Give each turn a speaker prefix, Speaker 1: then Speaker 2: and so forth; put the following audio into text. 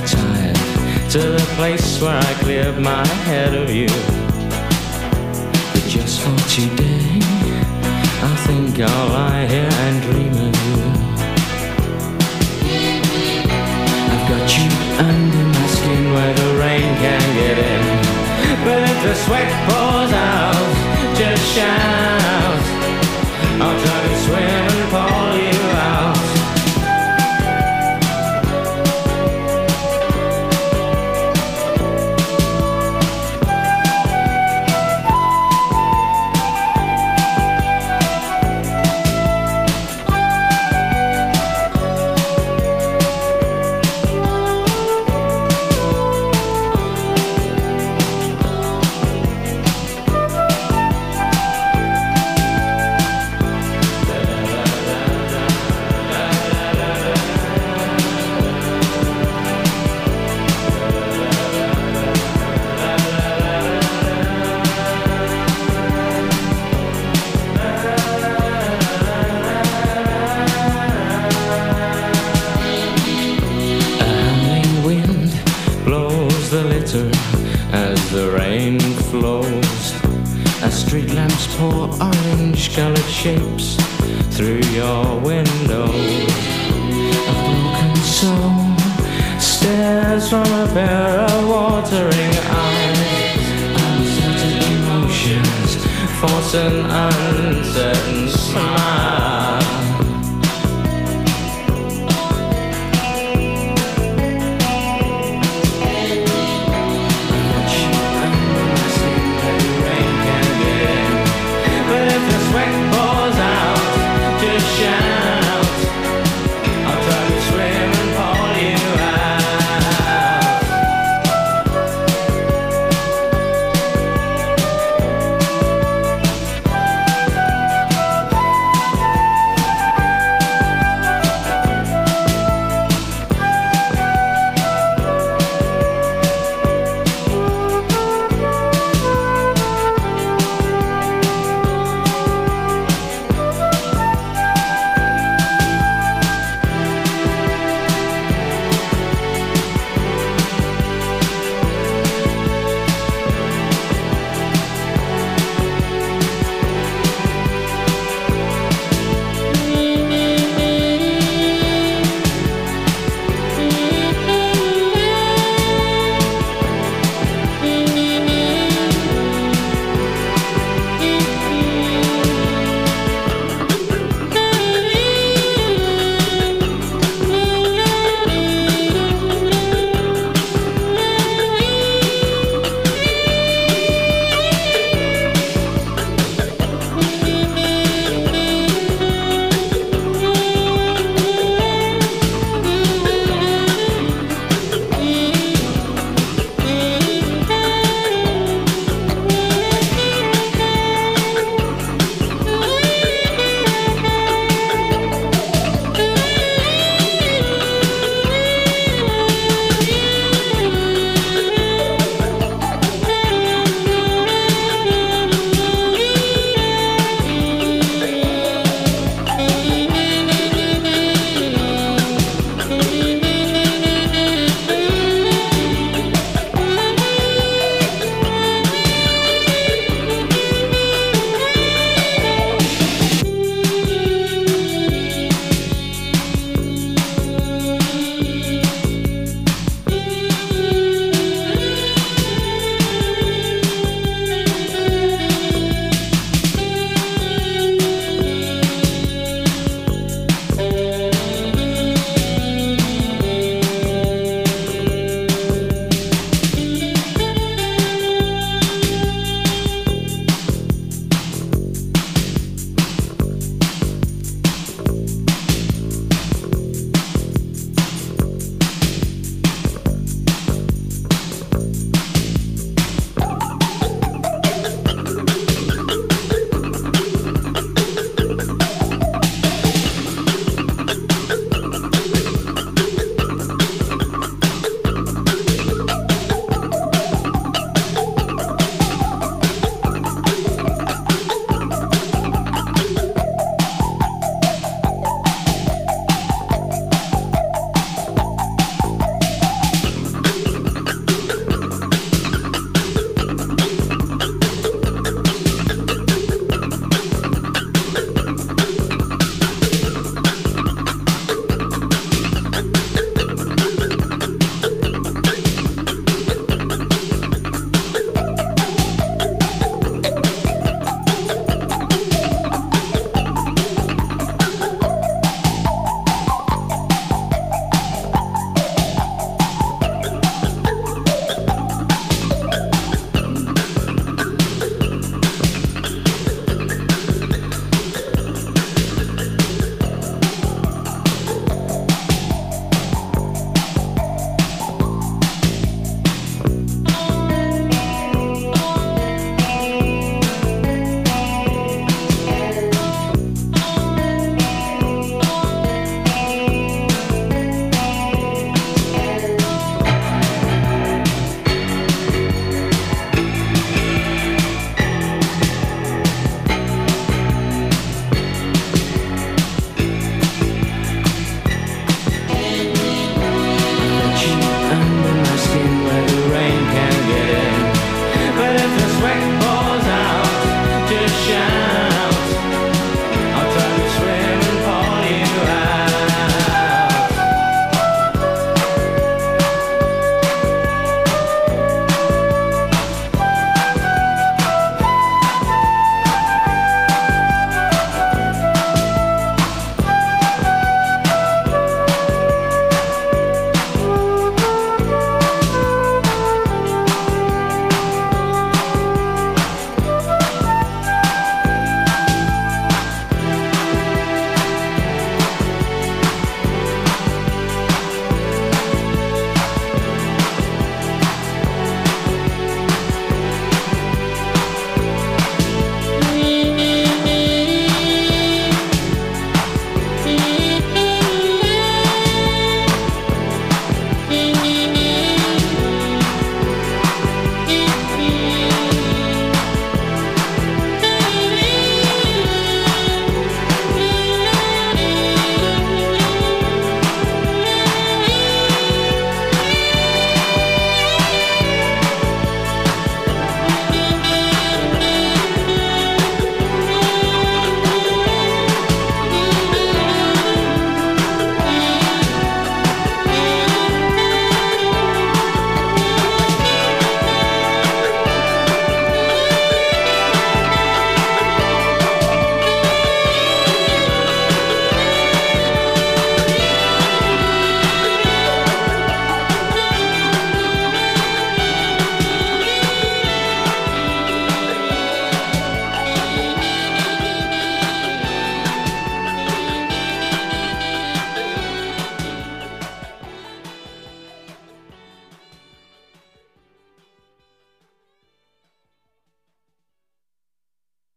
Speaker 1: usually to the place where I cleared my head of you. But just for today, I think I'll lie here and dream of you. I've got you under my skin where the rain can get in. But if the sweat pours out, just shout. As the rain flows. As street lamps pour orange colored shapes through your window. A broken soul stares from a pair of watering eyes. Uncertain emotions, force and